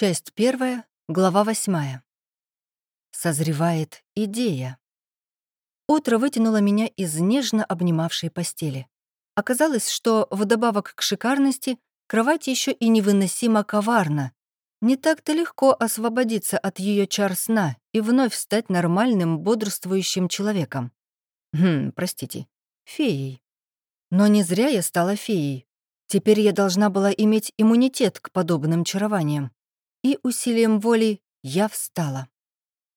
Часть первая, глава восьмая. Созревает идея. Утро вытянуло меня из нежно обнимавшей постели. Оказалось, что вдобавок к шикарности кровать еще и невыносимо коварна. Не так-то легко освободиться от ее чар сна и вновь стать нормальным, бодрствующим человеком. Хм, простите, феей. Но не зря я стала феей. Теперь я должна была иметь иммунитет к подобным чарованиям и усилием воли я встала.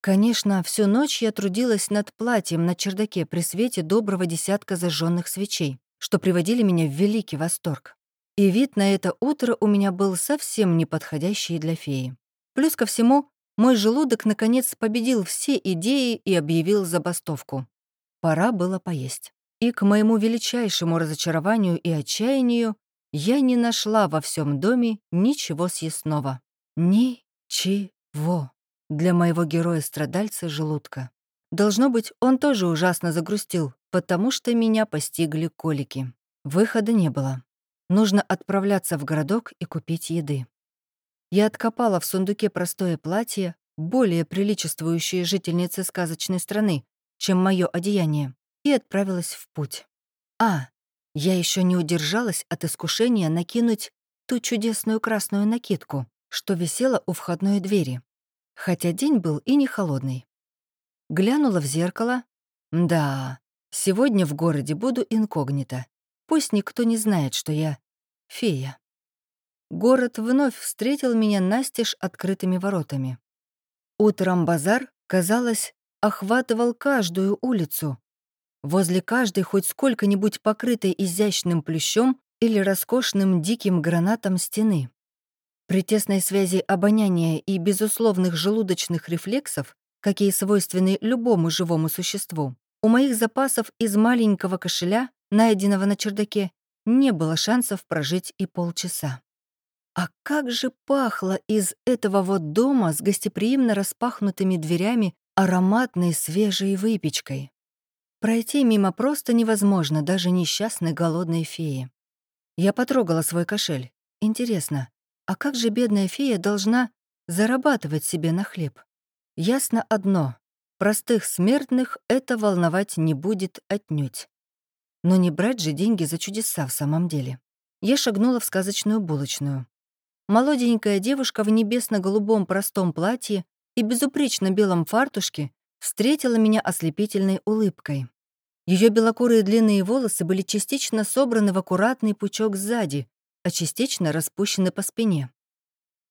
Конечно, всю ночь я трудилась над платьем на чердаке при свете доброго десятка зажженных свечей, что приводили меня в великий восторг. И вид на это утро у меня был совсем неподходящий для феи. Плюс ко всему, мой желудок наконец победил все идеи и объявил забастовку. Пора было поесть. И к моему величайшему разочарованию и отчаянию я не нашла во всем доме ничего съестного. Ничего для моего героя-страдальца желудка. Должно быть, он тоже ужасно загрустил, потому что меня постигли колики. Выхода не было. Нужно отправляться в городок и купить еды. Я откопала в сундуке простое платье, более приличествующее жительнице сказочной страны, чем мое одеяние, и отправилась в путь. А, я еще не удержалась от искушения накинуть ту чудесную красную накидку, что висела у входной двери, хотя день был и не холодный. Глянула в зеркало. Да, сегодня в городе буду инкогнито. Пусть никто не знает, что я фея. Город вновь встретил меня настежь открытыми воротами. Утром базар, казалось, охватывал каждую улицу. Возле каждой хоть сколько-нибудь покрытой изящным плющом или роскошным диким гранатом стены. При тесной связи обоняния и безусловных желудочных рефлексов, какие свойственны любому живому существу, у моих запасов из маленького кошеля, найденного на чердаке, не было шансов прожить и полчаса. А как же пахло из этого вот дома с гостеприимно распахнутыми дверями ароматной свежей выпечкой. Пройти мимо просто невозможно даже несчастной голодной феи. Я потрогала свой кошель. Интересно, а как же бедная фея должна зарабатывать себе на хлеб? Ясно одно — простых смертных это волновать не будет отнюдь. Но не брать же деньги за чудеса в самом деле. Я шагнула в сказочную булочную. Молоденькая девушка в небесно-голубом простом платье и безупречно белом фартушке встретила меня ослепительной улыбкой. Ее белокурые длинные волосы были частично собраны в аккуратный пучок сзади, а частично распущены по спине.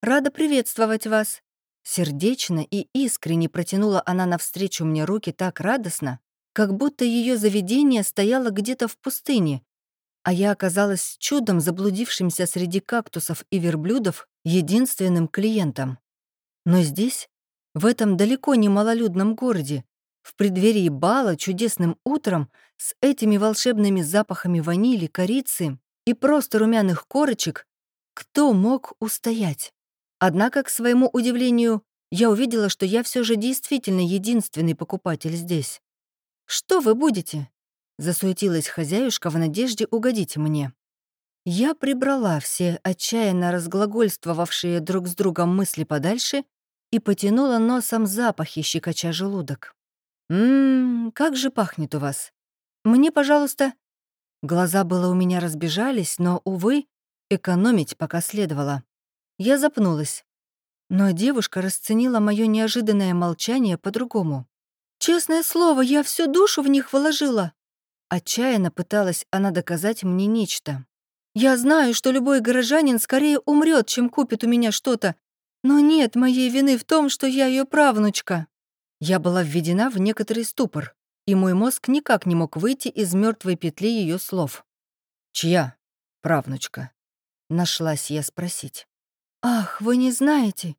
«Рада приветствовать вас!» Сердечно и искренне протянула она навстречу мне руки так радостно, как будто ее заведение стояло где-то в пустыне, а я оказалась чудом заблудившимся среди кактусов и верблюдов единственным клиентом. Но здесь, в этом далеко не малолюдном городе, в преддверии бала чудесным утром с этими волшебными запахами ванили, корицы и просто румяных корочек, кто мог устоять? Однако, к своему удивлению, я увидела, что я все же действительно единственный покупатель здесь. «Что вы будете?» — засуетилась хозяюшка в надежде угодить мне. Я прибрала все отчаянно разглагольствовавшие друг с другом мысли подальше и потянула носом запахи, щекоча желудок. «Ммм, как же пахнет у вас. Мне, пожалуйста, Глаза было у меня разбежались, но, увы, экономить пока следовало. Я запнулась. Но девушка расценила мое неожиданное молчание по-другому. «Честное слово, я всю душу в них вложила!» Отчаянно пыталась она доказать мне нечто. «Я знаю, что любой горожанин скорее умрет, чем купит у меня что-то, но нет моей вины в том, что я ее правнучка». Я была введена в некоторый ступор и мой мозг никак не мог выйти из мертвой петли ее слов. «Чья правнучка?» — нашлась я спросить. «Ах, вы не знаете?»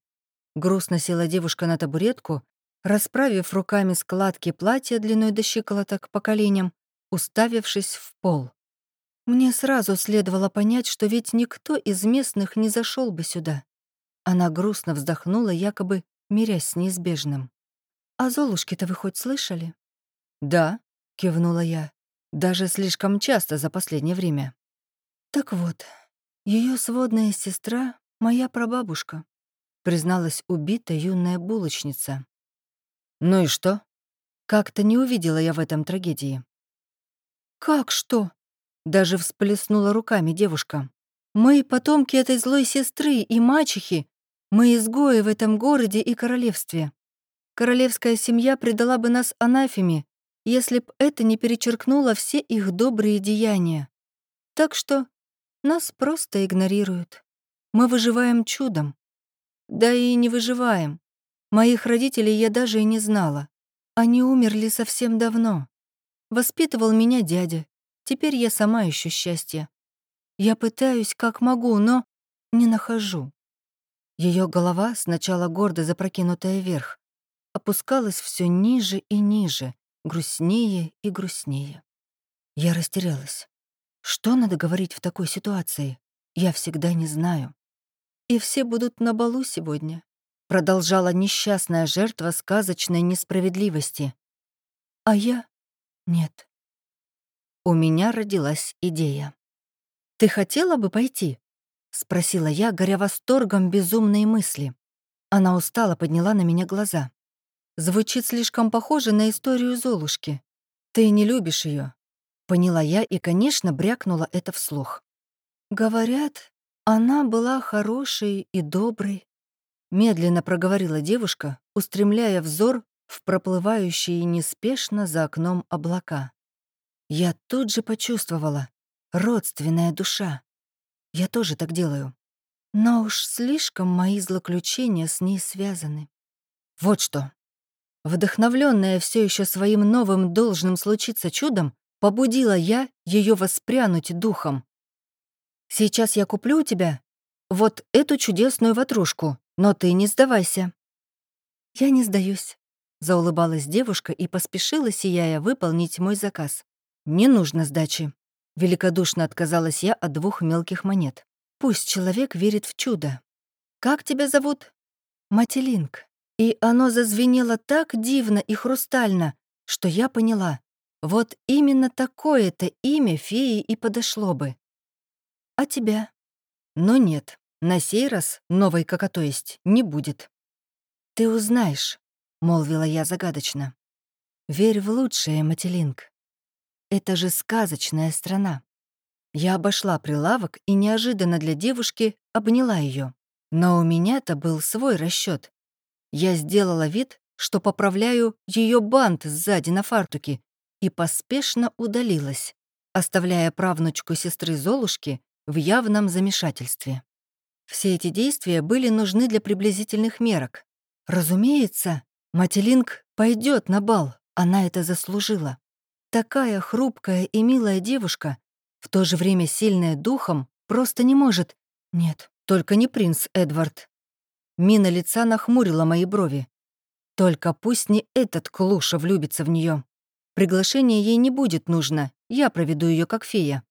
Грустно села девушка на табуретку, расправив руками складки платья длиной до щиколоток по коленям, уставившись в пол. Мне сразу следовало понять, что ведь никто из местных не зашел бы сюда. Она грустно вздохнула, якобы мирясь с неизбежным. «А Золушки-то вы хоть слышали?» «Да», — кивнула я, — «даже слишком часто за последнее время». «Так вот, ее сводная сестра — моя прабабушка. призналась убитая юная булочница. «Ну и что?» Как-то не увидела я в этом трагедии. «Как что?» — даже всплеснула руками девушка. «Мы потомки этой злой сестры и мачехи. Мы изгои в этом городе и королевстве. Королевская семья предала бы нас анафеме, если б это не перечеркнуло все их добрые деяния. Так что нас просто игнорируют. Мы выживаем чудом. Да и не выживаем. Моих родителей я даже и не знала. Они умерли совсем давно. Воспитывал меня дядя. Теперь я сама ищу счастье. Я пытаюсь, как могу, но не нахожу. Ее голова, сначала гордо запрокинутая вверх, опускалась все ниже и ниже, грустнее и грустнее. Я растерялась. Что надо говорить в такой ситуации? Я всегда не знаю. И все будут на балу сегодня. Продолжала несчастная жертва сказочной несправедливости. А я — нет. У меня родилась идея. «Ты хотела бы пойти?» — спросила я, горя восторгом безумной мысли. Она устало подняла на меня глаза. Звучит слишком похоже на историю Золушки. Ты не любишь ее. Поняла я и, конечно, брякнула это вслух. Говорят, она была хорошей и доброй. Медленно проговорила девушка, устремляя взор в проплывающие неспешно за окном облака. Я тут же почувствовала. Родственная душа. Я тоже так делаю. Но уж слишком мои злоключения с ней связаны. Вот что. Вдохновленная все еще своим новым должным случиться чудом, побудила я ее воспрянуть духом. «Сейчас я куплю у тебя вот эту чудесную ватрушку, но ты не сдавайся». «Я не сдаюсь», — заулыбалась девушка и поспешила, сияя, выполнить мой заказ. «Не нужно сдачи». Великодушно отказалась я от двух мелких монет. «Пусть человек верит в чудо. Как тебя зовут?» «Мателинг», и оно зазвенело так дивно и хрустально, что я поняла, вот именно такое-то имя феи и подошло бы. А тебя? Но нет, на сей раз новой какото есть не будет. Ты узнаешь, — молвила я загадочно. Верь в лучшее, Мателинг. Это же сказочная страна. Я обошла прилавок и неожиданно для девушки обняла ее. Но у меня-то был свой расчет. Я сделала вид, что поправляю ее бант сзади на фартуке и поспешно удалилась, оставляя правнучку сестры Золушки в явном замешательстве. Все эти действия были нужны для приблизительных мерок. Разумеется, Мателинг пойдет на бал, она это заслужила. Такая хрупкая и милая девушка, в то же время сильная духом, просто не может. Нет, только не принц Эдвард. Мина лица нахмурила мои брови. Только пусть не этот клуша влюбится в нее. Приглашение ей не будет нужно, я проведу ее как фея.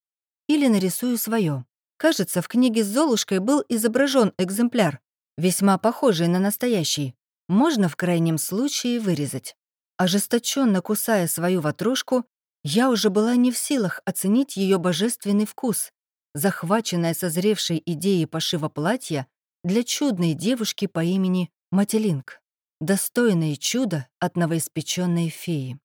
Или нарисую свое. Кажется, в книге с Золушкой был изображен экземпляр, весьма похожий на настоящий. Можно в крайнем случае вырезать. Ожесточенно кусая свою ватрушку, я уже была не в силах оценить ее божественный вкус. Захваченная созревшей идеей пошива платья, для чудной девушки по имени Мателинг, достойное чудо от новоиспеченной феи.